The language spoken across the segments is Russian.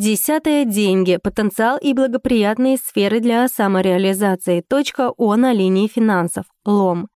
Десятое — деньги, потенциал и благоприятные сферы для самореализации. Точка О на линии финансов. Лом.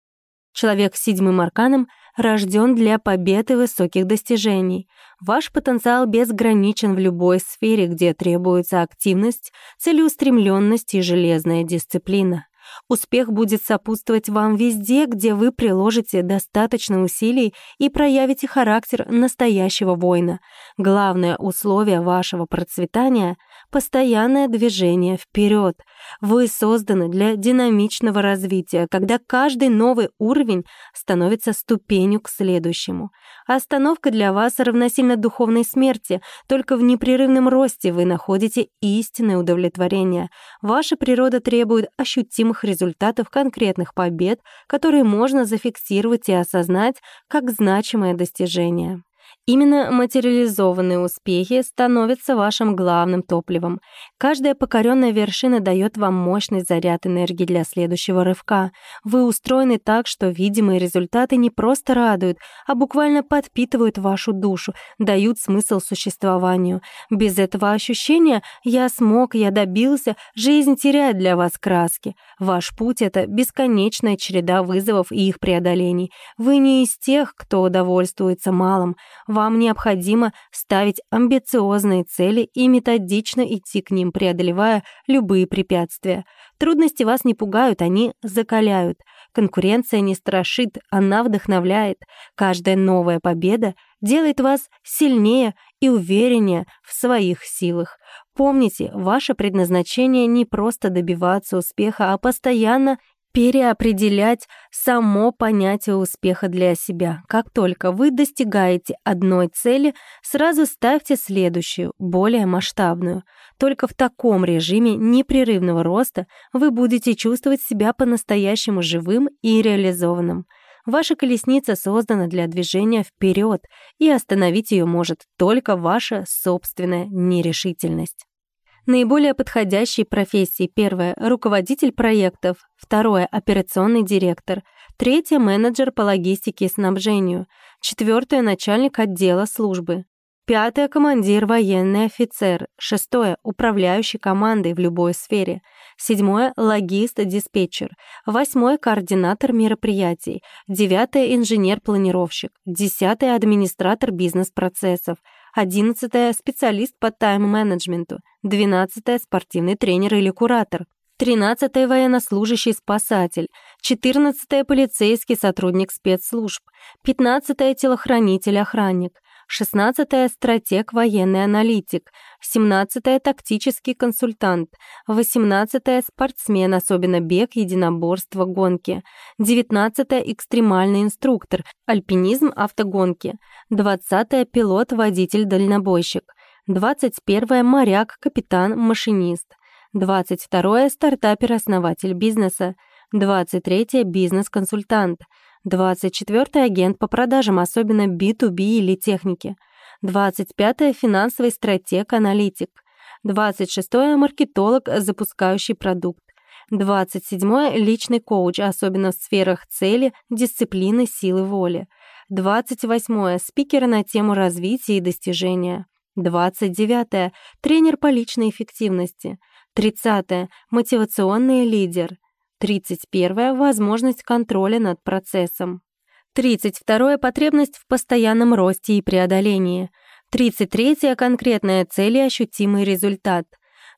Человек с седьмым арканом рожден для побед и высоких достижений. Ваш потенциал безграничен в любой сфере, где требуется активность, целеустремленность и железная дисциплина. Успех будет сопутствовать вам везде, где вы приложите достаточно усилий и проявите характер настоящего воина. Главное условие вашего процветания — постоянное движение вперед. Вы созданы для динамичного развития, когда каждый новый уровень становится ступенью к следующему. Остановка для вас равносильно духовной смерти, только в непрерывном росте вы находите истинное удовлетворение. Ваша природа требует ощутимых результатов конкретных побед, которые можно зафиксировать и осознать как значимое достижение. Именно материализованные успехи становятся вашим главным топливом. Каждая покоренная вершина дает вам мощный заряд энергии для следующего рывка. Вы устроены так, что видимые результаты не просто радуют, а буквально подпитывают вашу душу, дают смысл существованию. Без этого ощущения «я смог, я добился» жизнь теряет для вас краски. Ваш путь — это бесконечная череда вызовов и их преодолений. Вы не из тех, кто довольствуется малым. Вам необходимо ставить амбициозные цели и методично идти к ним, преодолевая любые препятствия. Трудности вас не пугают, они закаляют. Конкуренция не страшит, она вдохновляет. Каждая новая победа делает вас сильнее и увереннее в своих силах. Помните, ваше предназначение не просто добиваться успеха, а постоянно переопределять само понятие успеха для себя. Как только вы достигаете одной цели, сразу ставьте следующую, более масштабную. Только в таком режиме непрерывного роста вы будете чувствовать себя по-настоящему живым и реализованным. Ваша колесница создана для движения вперед, и остановить ее может только ваша собственная нерешительность. Наиболее подходящие профессии. Первое — руководитель проектов. Второе — операционный директор. Третье — менеджер по логистике и снабжению. Четвертое — начальник отдела службы. Пятое — командир, военный офицер. Шестое — управляющий командой в любой сфере. Седьмое — логист-диспетчер. Восьмое — координатор мероприятий. Девятое — инженер-планировщик. Десятое — администратор бизнес-процессов. Одиннадцатое — специалист по тайм-менеджменту. Двенадцатое — спортивный тренер или куратор. Тринадцатое — военнослужащий-спасатель. Четырнадцатое — полицейский сотрудник спецслужб. Пятнадцатое — телохранитель-охранник. 16 стратег, военный аналитик, 17 тактический консультант, 18 спортсмен, особенно бег, единоборство, гонки, 19 экстремальный инструктор, альпинизм, автогонки, 20 пилот, водитель, дальнобойщик, 21 моряк, капитан, машинист, 22 стартапер, основатель бизнеса, 23 бизнес-консультант, 24-й агент по продажам, особенно B2B или техники. 25-е финансовый стратег-аналитик. 26-е маркетолог, запускающий продукт. 27-е личный коуч, особенно в сферах цели, дисциплины, силы воли. 28-е спикер на тему развития и достижения. 29-е тренер по личной эффективности. 30-е мотивационный лидер. 31. Возможность контроля над процессом. 32. Потребность в постоянном росте и преодолении. 33. Конкретная цель и ощутимый результат.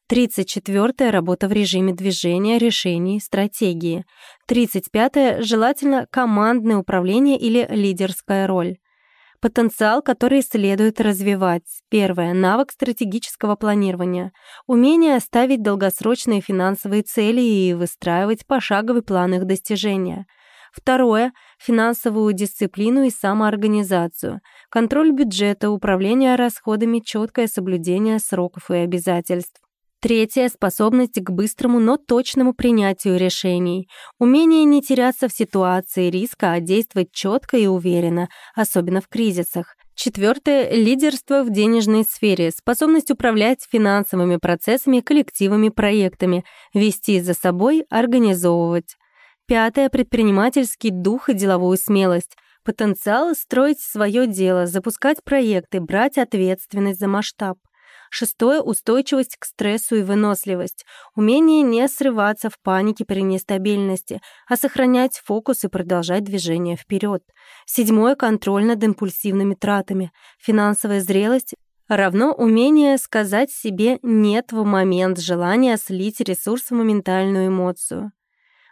34. Работа в режиме движения, решений, стратегии. 35. Желательно командное управление или лидерская роль. Потенциал, который следует развивать. Первое. Навык стратегического планирования. Умение ставить долгосрочные финансовые цели и выстраивать пошаговый план их достижения. Второе — финансовую дисциплину и самоорганизацию, контроль бюджета, управление расходами, четкое соблюдение сроков и обязательств. Третье — способность к быстрому, но точному принятию решений. Умение не теряться в ситуации риска, а действовать четко и уверенно, особенно в кризисах. Четвертое — лидерство в денежной сфере, способность управлять финансовыми процессами, коллективами, проектами, вести за собой, организовывать. Пятое — предпринимательский дух и деловую смелость, потенциал строить свое дело, запускать проекты, брать ответственность за масштаб. Шестое — устойчивость к стрессу и выносливость. Умение не срываться в панике при нестабильности, а сохранять фокус и продолжать движение вперед. Седьмое — контроль над импульсивными тратами. Финансовая зрелость равно умение сказать себе «нет» в момент желания слить ресурс в моментальную эмоцию.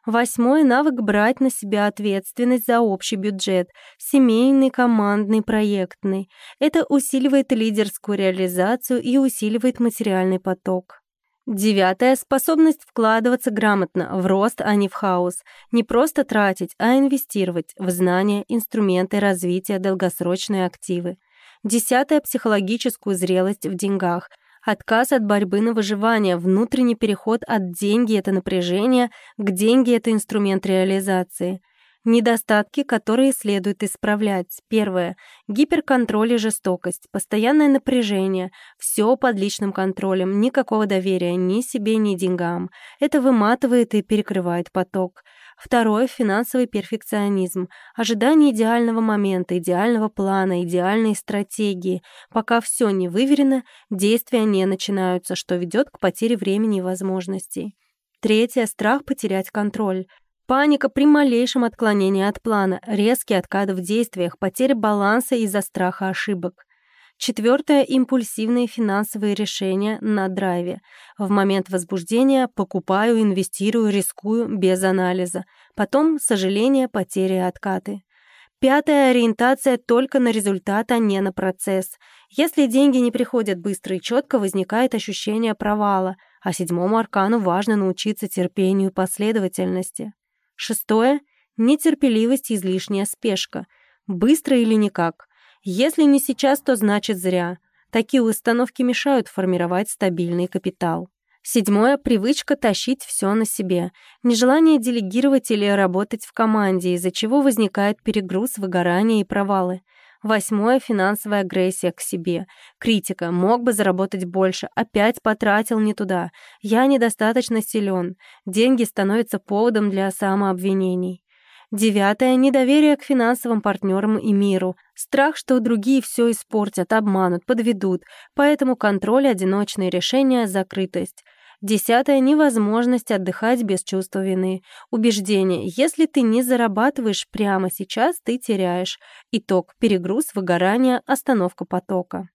Восьмой — навык брать на себя ответственность за общий бюджет, семейный, командный, проектный. Это усиливает лидерскую реализацию и усиливает материальный поток. Девятое — способность вкладываться грамотно, в рост, а не в хаос. Не просто тратить, а инвестировать в знания, инструменты развития, долгосрочные активы. Десятое — психологическую зрелость в деньгах — Отказ от борьбы на выживание, внутренний переход от деньги — это напряжение, к деньги — это инструмент реализации. Недостатки, которые следует исправлять. Первое. Гиперконтроль и жестокость. Постоянное напряжение. Все под личным контролем. Никакого доверия ни себе, ни деньгам. Это выматывает и перекрывает поток. Второе — финансовый перфекционизм. Ожидание идеального момента, идеального плана, идеальной стратегии. Пока все не выверено, действия не начинаются, что ведет к потере времени и возможностей. Третье — страх потерять контроль. Паника при малейшем отклонении от плана, резкий откат в действиях, потеря баланса из-за страха ошибок. Четвертое — импульсивные финансовые решения на драйве. В момент возбуждения покупаю, инвестирую, рискую без анализа. Потом сожаление, потери откаты. Пятое — ориентация только на результат, а не на процесс. Если деньги не приходят быстро и четко, возникает ощущение провала, а седьмому аркану важно научиться терпению и последовательности. Шестое — нетерпеливость и излишняя спешка. Быстро или никак — если не сейчас, то значит зря. Такие установки мешают формировать стабильный капитал. Седьмое — привычка тащить все на себе. Нежелание делегировать или работать в команде, из-за чего возникает перегруз, выгорание и провалы. Восьмое — финансовая агрессия к себе. Критика. Мог бы заработать больше. Опять потратил не туда. Я недостаточно силен. Деньги становятся поводом для самообвинений. Девятое — недоверие к финансовым партнерам и миру. Страх, что другие все испортят, обманут, подведут. Поэтому контроль, одиночные решения, закрытость. Десятое — невозможность отдыхать без чувства вины. Убеждение. Если ты не зарабатываешь прямо сейчас, ты теряешь. Итог. Перегруз, выгорание, остановка потока.